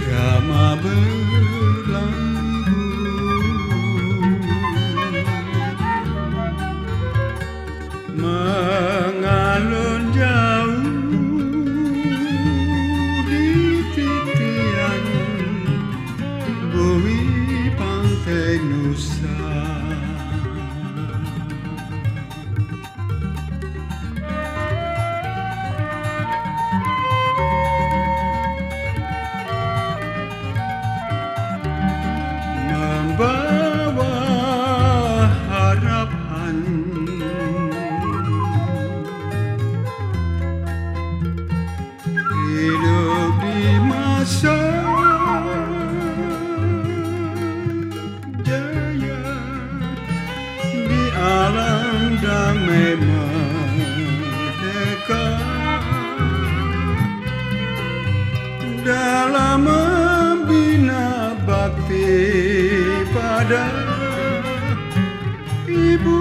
irama berlalu mengalun jauh di titian bumi pantai Nusa. damai merdeka dalam membina bakti pada ibu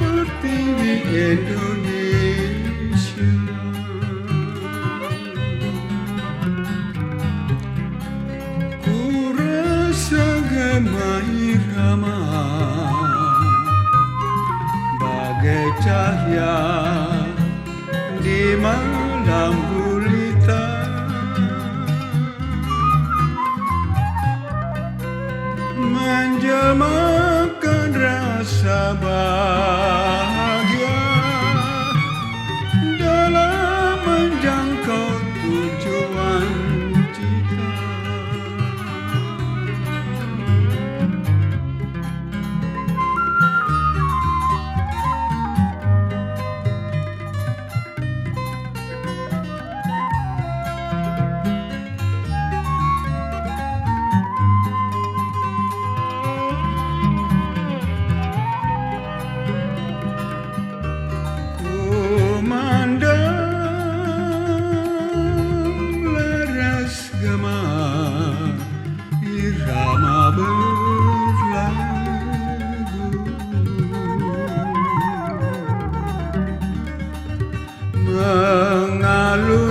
pertiwi Indonesia. Ku rasa gemai ramai cahaya di malam gulita. Menjelmakan rasa bahagia Mengalun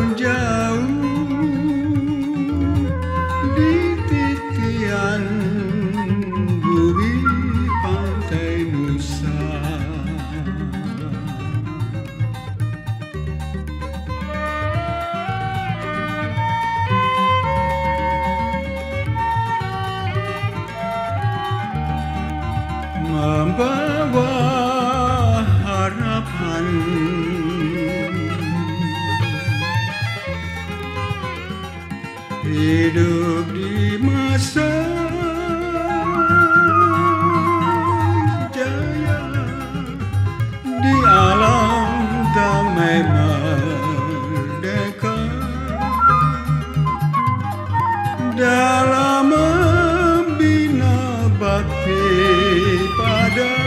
dalam membina bakti pada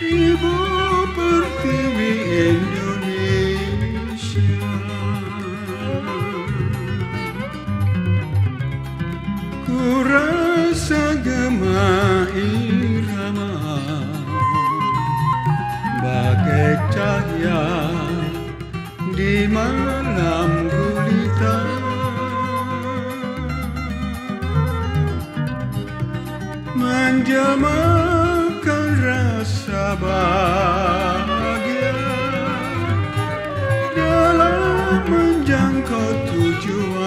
Ibu Pertiwi Indonesia. Ku rasa gema irama Bagai cahaya di malam menjamakan rasa bahagia dalam menjangkau tujuan